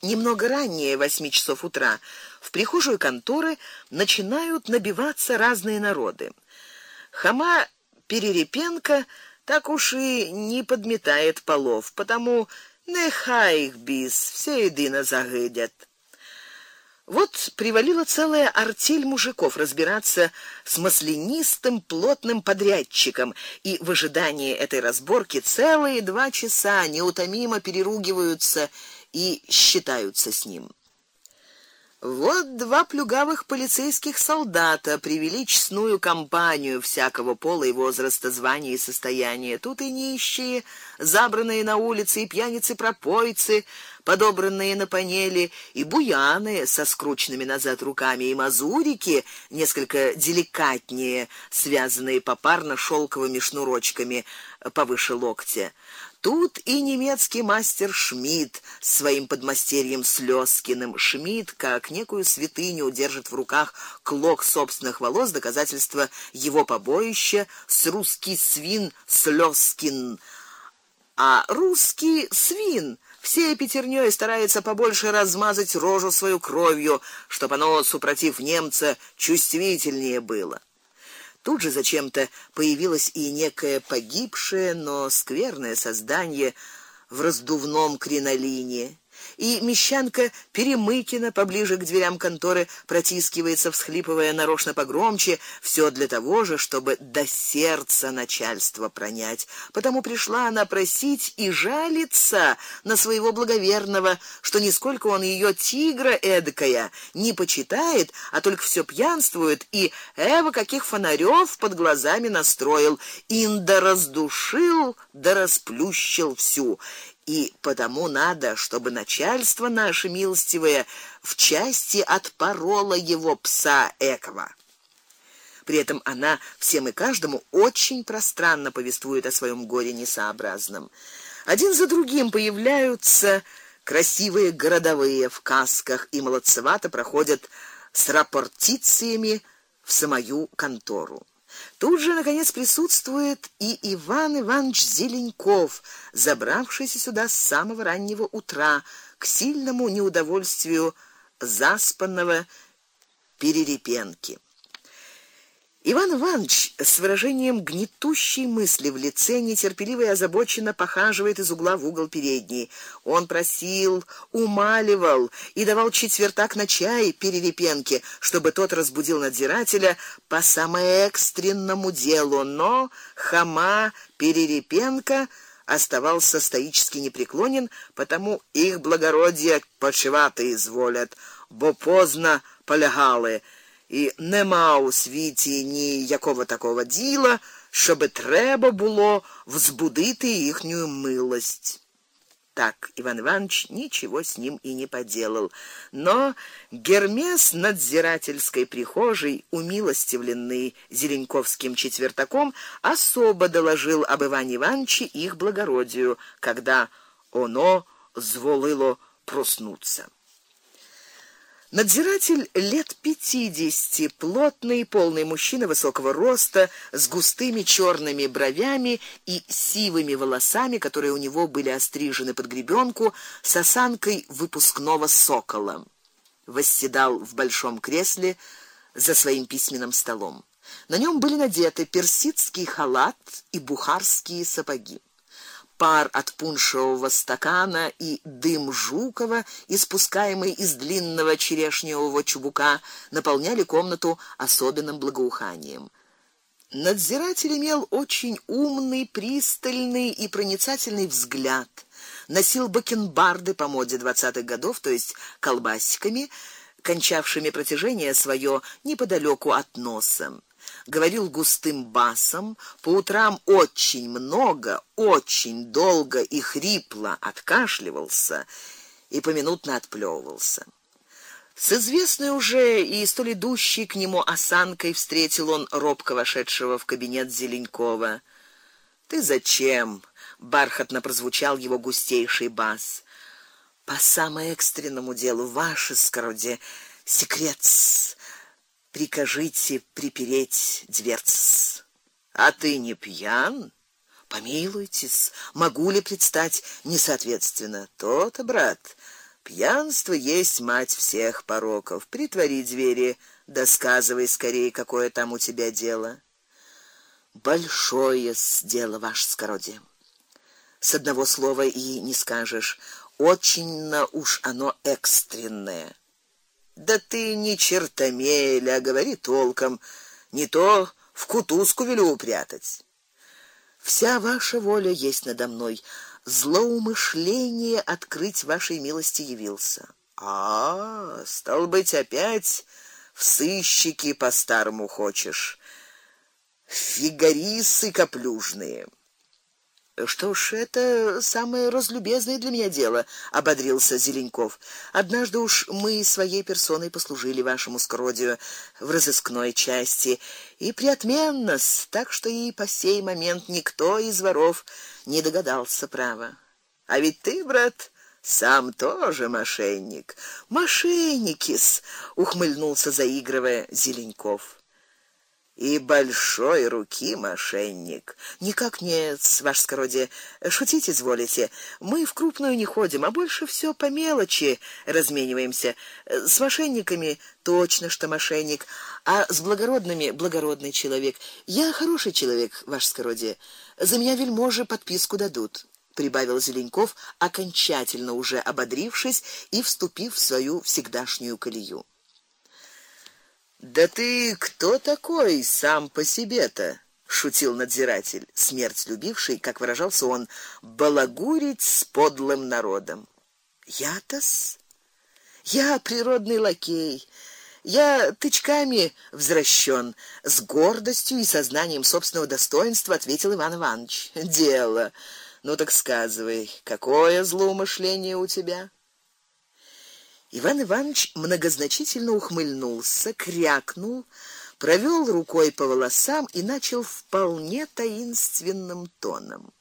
Немного ранее восьми часов утра в прихожую конторы начинают набиваться разные народы. Хама Перерепенко так уж и не подметает полов, потому нехай их без все едино загидят. Вот привалила целая артель мужиков разбираться с маслянистым плотным подрядчиком, и в ожидании этой разборки целые два часа неутомимо переругиваются и считаются с ним. Вот два плюгавых полицейских солдата привели честную компанию всякого пола и возраста, звания и состояния. Тут и нищие, забранные на улице, и пьяницы-пропойцы, подобранные на панели, и буяны со скрученными назад руками, и мазурики, несколько деликатнее, связанные попарно шелковыми шнурочками повыше локтя. Тут и немецкий мастер Шмидт своим подмастерьем Слёскиным. Шмидт, как некую святыню, держит в руках клок собственных волос, доказательство его побоища с русский свин Слёскин. А русский свин все пятернёй старается побольше размазать рожу свою кровью, чтоб оно супротив немца чувствительнее было. Тут же зачем-то появилось и некое погибшее, но скверное создание в раздувном кринолине и мещанка Перемыкина поближе к дверям конторы протискивается, всхлипывая нарочно погромче, все для того же, чтобы до сердца начальства пронять. Потому пришла она просить и жалиться на своего благоверного, что нисколько он ее тигра эдакая не почитает, а только все пьянствует и эво каких фонарёв под глазами настроил, инда раздушил, да расплющил всю и потому надо, чтобы начальство наше милостивое в части отпороло его пса экого. При этом она всем и каждому очень пространно повествует о своем горе несообразном. Один за другим появляются красивые городовые в касках и молодцевато проходят с рапортициями в самую контору. Тут же наконец присутствует и Иван Иванович Зеленков, забравшийся сюда с самого раннего утра к сильному неудовольствию заспанного Перерепенки. Иван Иванович с выражением гнетущей мысли в лице нетерпеливо и озабоченно похаживает из угла в угол передней. Он просил, умаливал и давал четвертак на чай Перерепенке, чтобы тот разбудил надзирателя по самому экстренному делу, но хама Перерепенка оставался стоически непреклонен, потому их благородие почивати изволят, бо поздно полягали і нема у світі ніякого такого діла, щоб треба було взбудити їхню милость. Так Иван Иванович ничего с ним и не поделал, но Гермес надзирательской прихожей, умилостивленный Зеленковским четвертаком, особо доложил об Иване Ивановиче их благородию, когда оно зволило проснуться. Надзиратель лет пятидесяти, плотный, полный мужчина высокого роста, с густыми черными бровями и сивыми волосами, которые у него были острижены под гребенку, с осанкой выпускного сокола. Восседал в большом кресле за своим письменным столом. На нем были надеты персидский халат и бухарские сапоги пар от пуншевого стакана и дым жукова, испускаемый из длинного черешневого чубука, наполняли комнату особенным благоуханием. Надзиратель имел очень умный, пристальный и проницательный взгляд. Носил бакенбарды по моде двадцатых годов, то есть колбасиками, кончавшими протяжение свое неподалеку от носа говорил густым басом, по утрам очень много, очень долго и хрипло откашливался и поминутно отплёвывался. С известной уже и столь идущей к нему осанкой встретил он робко вошедшего в кабинет Зеленкова. Ты зачем? бархатно прозвучал его густейший бас. По самому экстренному делу, ваше скороде, секрет прикажите припереть дверц. А ты не пьян? Помилуйтесь, могу ли предстать несоответственно? То-то, брат, Пьянство есть мать всех пороков. Притвори двери, да сказывай скорее, какое там у тебя дело. Большое дело ваше скородие. С одного слова и не скажешь. Очень на уж оно экстренное. Да ты не чертомель, а говори толком, не то в кутузку велю упрятать. Вся ваша воля есть надо мной. Злоумышление открыть вашей милости явился. А, стал быть, опять в сыщики по-старому хочешь. Фигарисы каплюжные. Что ж, это самое разлюбезное для меня дело, ободрился Зеленков. Однажды уж мы своей персоной послужили вашему скродию в разыскной части и приотменно, так что и по сей момент никто из воров не догадался право. А ведь ты, брат, сам тоже мошенник. Мошенникис, ухмыльнулся заигрывая Зеленков и большой руки мошенник. Никак нет, ваше скородие. Шутить изволите. Мы в крупную не ходим, а больше все по мелочи размениваемся. С мошенниками точно что мошенник, а с благородными благородный человек. Я хороший человек, ваше скородие. За меня вельможи подписку дадут прибавил Зеленков, окончательно уже ободрившись и вступив в свою всегдашнюю колею. Да ты кто такой сам по себе-то? шутил надзиратель, смерть любивший, как выражался он, балагурить с подлым народом. Я-тос я природный лакей. Я тычками взращен, с гордостью и сознанием собственного достоинства ответил Иван Иванович. Дело. Ну так сказывай, какое злоумышление у тебя? Иван Иванович многозначительно ухмыльнулся, крякнул, провел рукой по волосам и начал вполне таинственным тоном: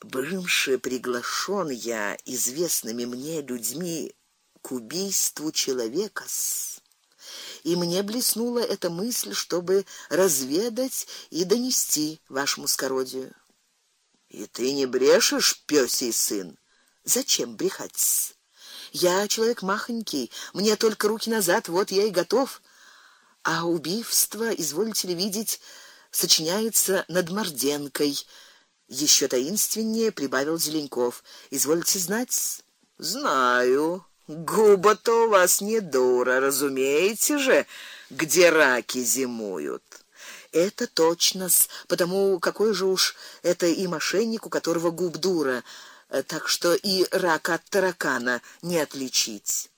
Бывший приглашен я известными мне людьми к убийству человека. -с. И мне блеснула эта мысль, чтобы разведать и донести вашему скородию. И ты не брешешь, пёсий сын. Зачем брехать? Я человек махонький, мне только руки назад, вот я и готов. А убийство, извольте ли видеть, сочиняется над Морденкой. Еще таинственнее прибавил Зеленков. Извольте знать? Знаю. Губа-то у вас не дура, разумеете же, где раки зимуют. Это точно, потому какой же уж это и мошенник, у которого губ дура. Э, так что и рак от таракана не отличить.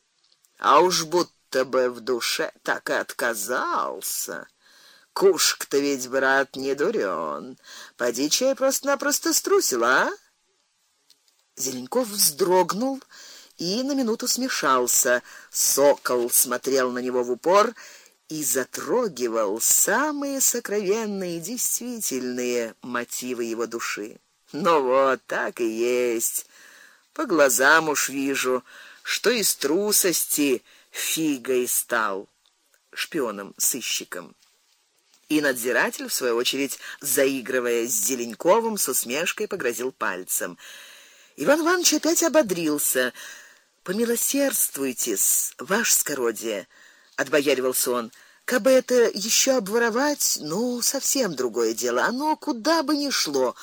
А уж будто бы в душе так и отказался. Кушк-то ведь брат не дурен. Поди чай просто-напросто струсил, а? Зеленков вздрогнул и на минуту смешался. Сокол смотрел на него в упор и затрогивал самые сокровенные, действительные мотивы его души. Ну вот, так и есть. По глазам уж вижу, что из трусости фигой стал шпионом, сыщиком. И надзиратель в свою очередь, заигрывая с Зеленковым, с усмешкой погрозил пальцем. Иван Иванович опять ободрился. Помилосердствуйте, ваш скородие, отбояривался он. Кабы это еще обворовать, ну совсем другое дело. Оно куда бы ни шло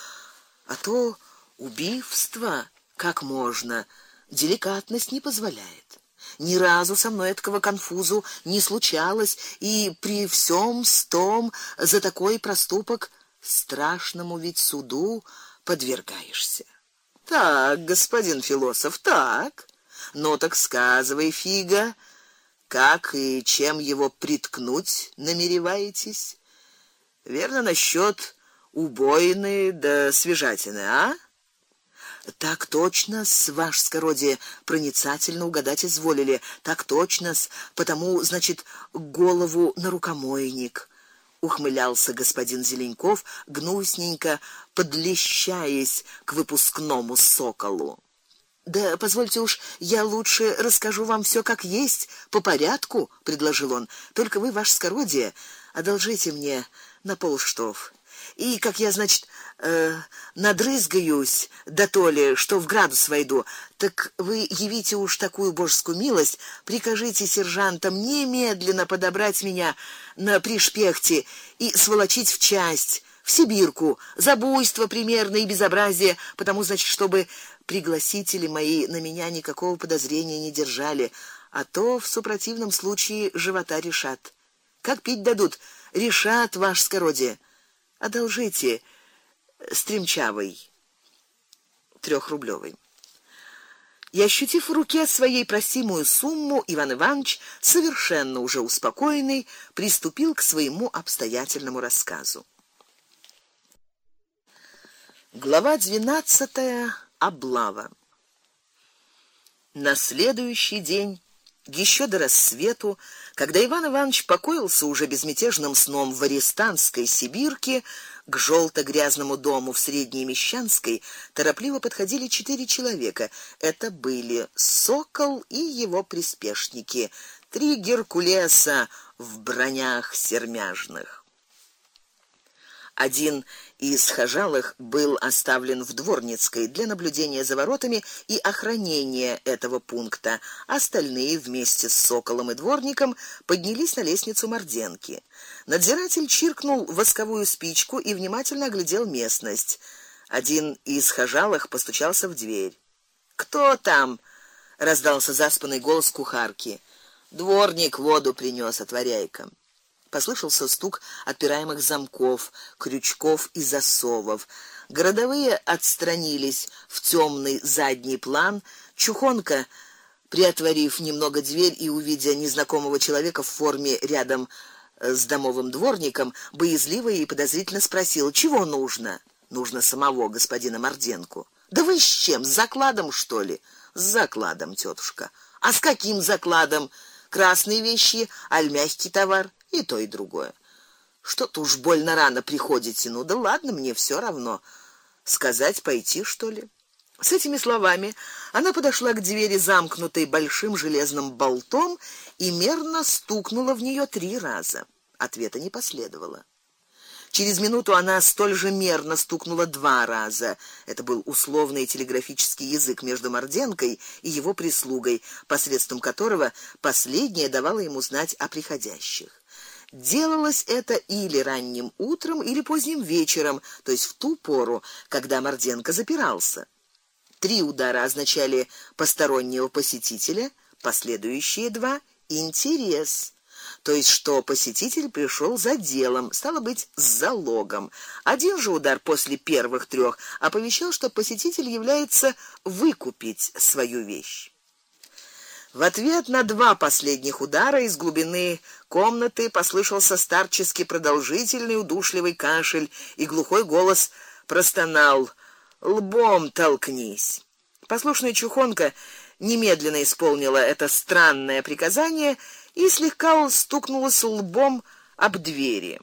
а то убийство как можно, деликатность не позволяет. Ни разу со мной этого конфузу не случалось, и при всем стом за такой проступок страшному ведь суду подвергаешься. Так, господин философ, так. Ну так сказывай, фига, как и чем его приткнуть намереваетесь? Верно насчет убойные да свежатины, а? Так точно, с ваш скородие проницательно угадать изволили. Так точно, с потому, значит, голову на рукомойник. Ухмылялся господин Зеленков, гнусненько подлещаясь к выпускному соколу. Да позвольте уж, я лучше расскажу вам все как есть, по порядку, предложил он. Только вы ваш скородие одолжите мне на полштов. И как я, значит, э, надрызгаюсь да то ли, что в градус войду, так вы явите уж такую божескую милость, прикажите сержантам немедленно подобрать меня на пришпехте и сволочить в часть в Сибирку за буйство примерно и безобразие, потому значит, чтобы пригласители мои на меня никакого подозрения не держали, а то в супротивном случае живота решат. Как пить дадут, решат ваш скородие. Одолжите стремчавый трехрублевый. И ощутив в руке своей просимую сумму, Иван Иванович, совершенно уже успокоенный, приступил к своему обстоятельному рассказу. Глава двенадцатая. Облава. На следующий день, еще до рассвету, когда Иван Иванович покоился уже безмятежным сном в арестанской Сибирке, к желто грязному дому в Средней Мещанской торопливо подходили четыре человека. Это были Сокол и его приспешники, три геркулеса в бронях сермяжных. Один из хожалых был оставлен в дворницкой для наблюдения за воротами и охранения этого пункта. Остальные вместе с соколом и дворником поднялись на лестницу Морденки. Надзиратель чиркнул восковую спичку и внимательно оглядел местность. Один из хожалых постучался в дверь. Кто там? раздался заспанный голос кухарки. Дворник воду принес, отворяй-ка. Послышался стук отпираемых замков, крючков и засовов. Городовые отстранились в темный задний план. Чухонка, приотворив немного дверь и увидя незнакомого человека в форме рядом э, с домовым дворником, боязливо и подозрительно спросил: "Чего нужно?" "Нужно самого господина Морденку". "Да вы с чем? С закладом, что ли?" "С закладом, тетушка. А с каким закладом? Красные вещи, аль мягкий товар?" И то и другое. Что-то уж больно рано приходите. Ну да ладно, мне все равно. Сказать пойти, что ли? С этими словами она подошла к двери, замкнутой большим железным болтом, и мерно стукнула в нее три раза. Ответа не последовало. Через минуту она столь же мерно стукнула два раза. Это был условный телеграфический язык между Морденкой и его прислугой, посредством которого последняя давала ему знать о приходящих. Делалось это или ранним утром, или поздним вечером, то есть в ту пору, когда Морденко запирался. Три удара означали постороннего посетителя, последующие два интерес. То есть что посетитель пришел за делом, стало быть, с залогом. Один же удар после первых трех оповещал, что посетитель является выкупить свою вещь. В ответ на два последних удара из глубины комнаты послышался старческий продолжительный удушливый кашель, и глухой голос простонал: "Лбом толкнись". Послушная чухонка немедленно исполнила это странное приказание и слегка стукнулась лбом об двери.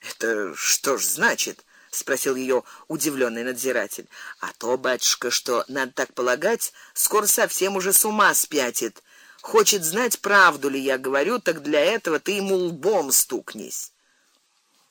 Это что ж значит? Спросил ее удивленный надзиратель. А то, батюшка, что надо так полагать, скоро совсем уже с ума спятит. Хочет знать, правду ли я говорю, так для этого ты ему лбом стукнись.